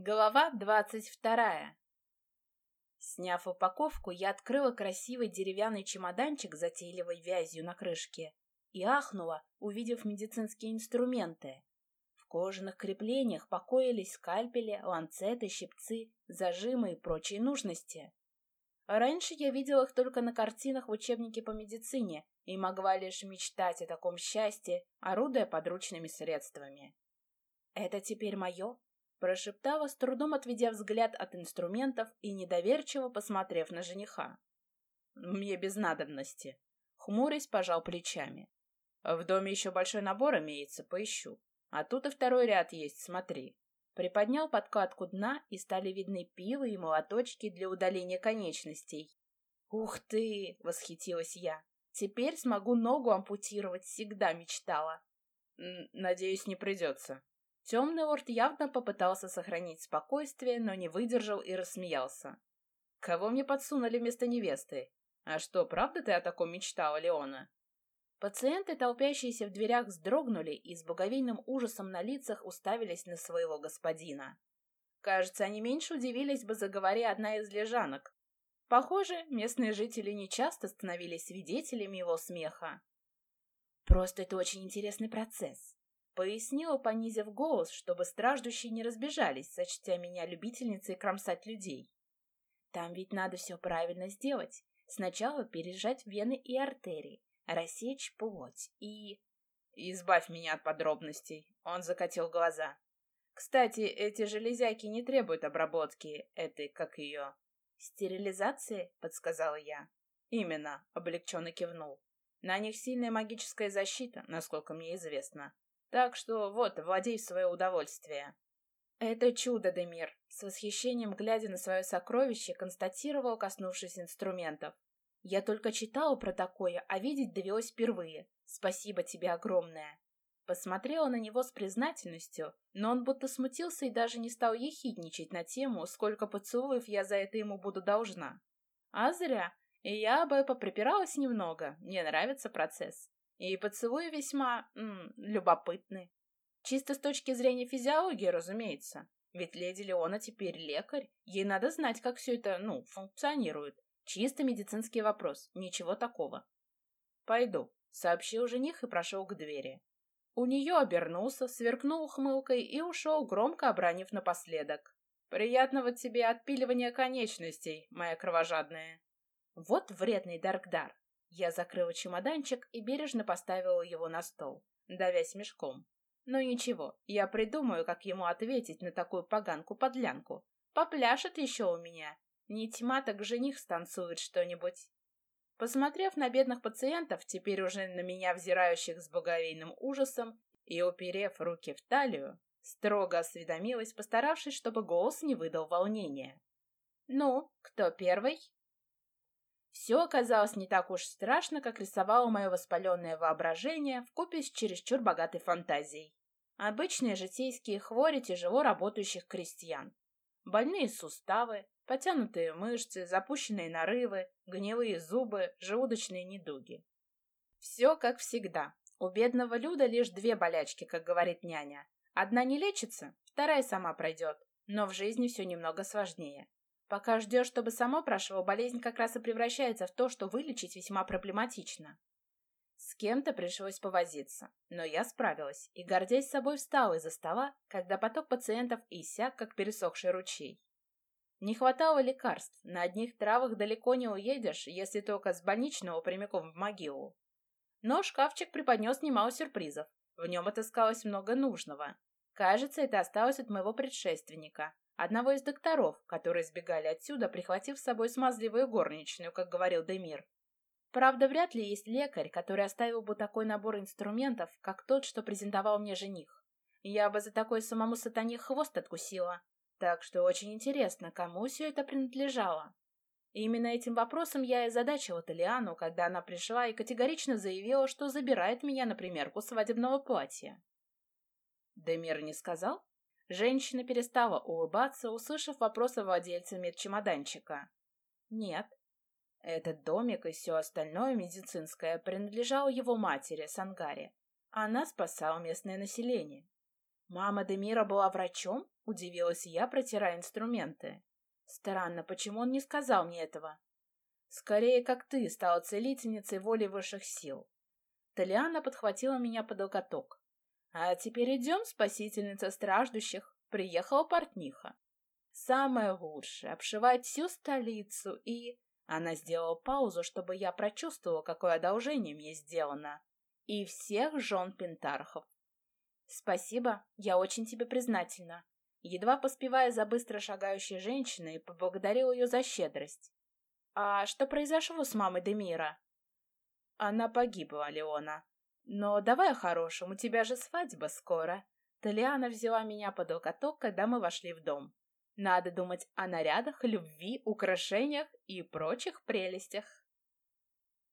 Глава двадцать вторая. Сняв упаковку, я открыла красивый деревянный чемоданчик с затейливой вязью на крышке и ахнула, увидев медицинские инструменты. В кожаных креплениях покоились скальпели, ланцеты, щипцы, зажимы и прочие нужности. Раньше я видела их только на картинах в учебнике по медицине и могла лишь мечтать о таком счастье, орудуя подручными средствами. Это теперь мое? Прошептала, с трудом отведя взгляд от инструментов и недоверчиво посмотрев на жениха. «Мне без надобности». Хмурясь, пожал плечами. «В доме еще большой набор имеется, поищу. А тут и второй ряд есть, смотри». Приподнял подкладку дна, и стали видны пилы и молоточки для удаления конечностей. «Ух ты!» — восхитилась я. «Теперь смогу ногу ампутировать, всегда мечтала». «Надеюсь, не придется», Темный лорд явно попытался сохранить спокойствие, но не выдержал и рассмеялся. «Кого мне подсунули вместо невесты? А что, правда ты о таком мечтала, Леона?» Пациенты, толпящиеся в дверях, вздрогнули и с боговейным ужасом на лицах уставились на своего господина. Кажется, они меньше удивились бы, заговори одна из лежанок. Похоже, местные жители нечасто становились свидетелями его смеха. «Просто это очень интересный процесс», Пояснила, понизив голос, чтобы страждущие не разбежались, сочтя меня любительницей кромсать людей. Там ведь надо все правильно сделать. Сначала пережать вены и артерии, рассечь плоть и... Избавь меня от подробностей. Он закатил глаза. Кстати, эти железяки не требуют обработки этой, как ее... Стерилизации, подсказала я. Именно, облегченно кивнул. На них сильная магическая защита, насколько мне известно. Так что вот, владей в свое удовольствие. Это чудо, Демир, с восхищением глядя на свое сокровище, констатировал, коснувшись инструментов. Я только читала про такое, а видеть довелось впервые. Спасибо тебе огромное. Посмотрела на него с признательностью, но он будто смутился и даже не стал ехидничать на тему, сколько поцелуев я за это ему буду должна. А зря. И я бы поприпиралась немного. Мне нравится процесс. И поцелуи весьма... М, любопытны. Чисто с точки зрения физиологии, разумеется. Ведь леди Леона теперь лекарь. Ей надо знать, как все это, ну, функционирует. Чисто медицинский вопрос. Ничего такого. «Пойду», — сообщил жених и прошел к двери. У нее обернулся, сверкнул ухмылкой и ушел, громко обронив напоследок. «Приятного тебе отпиливания конечностей, моя кровожадная». Вот вредный Даркдар. Я закрыла чемоданчик и бережно поставила его на стол, давясь мешком. Но ничего, я придумаю, как ему ответить на такую поганку-подлянку. Попляшет еще у меня. Не тьма, так жених станцует что-нибудь. Посмотрев на бедных пациентов, теперь уже на меня взирающих с боговейным ужасом, и уперев руки в талию, строго осведомилась, постаравшись, чтобы голос не выдал волнения. «Ну, кто первый?» Все оказалось не так уж страшно, как рисовало мое воспаленное воображение вкупе с чересчур богатой фантазией. Обычные житейские хвори тяжело работающих крестьян. Больные суставы, потянутые мышцы, запущенные нарывы, гнилые зубы, желудочные недуги. Все как всегда. У бедного Люда лишь две болячки, как говорит няня. Одна не лечится, вторая сама пройдет. Но в жизни все немного сложнее. Пока ждешь, чтобы само прошло, болезнь как раз и превращается в то, что вылечить весьма проблематично. С кем-то пришлось повозиться, но я справилась и, гордясь собой, встала из-за стола, когда поток пациентов иссяк, как пересохший ручей. Не хватало лекарств, на одних травах далеко не уедешь, если только с больничного прямиком в могилу. Но шкафчик преподнес немало сюрпризов, в нем отыскалось много нужного. Кажется, это осталось от моего предшественника, одного из докторов, которые сбегали отсюда, прихватив с собой смазливую горничную, как говорил Демир. Правда, вряд ли есть лекарь, который оставил бы такой набор инструментов, как тот, что презентовал мне жених. Я бы за такой самому сатане хвост откусила. Так что очень интересно, кому все это принадлежало. И именно этим вопросом я и задачила Талиану, когда она пришла и категорично заявила, что забирает меня на примерку свадебного платья. Демир не сказал? Женщина перестала улыбаться, услышав вопросы владельца медчемоданчика. «Нет. Этот домик и все остальное медицинское принадлежало его матери, Сангаре. Она спасала местное население. Мама Демира была врачом? Удивилась я, протирая инструменты. Странно, почему он не сказал мне этого? Скорее, как ты стала целительницей воли высших сил. Талиана подхватила меня под локоток. А теперь идем, спасительница страждущих. Приехала портниха. Самое лучшее — обшивать всю столицу и... Она сделала паузу, чтобы я прочувствовала, какое одолжение мне сделано. И всех жен Пентархов. Спасибо, я очень тебе признательна. Едва поспевая за быстро шагающей женщиной, поблагодарил ее за щедрость. А что произошло с мамой Демира? Она погибла, Леона. Но давай о хорошем, у тебя же свадьба скоро. Талиана взяла меня под локоток, когда мы вошли в дом. Надо думать о нарядах, любви, украшениях и прочих прелестях.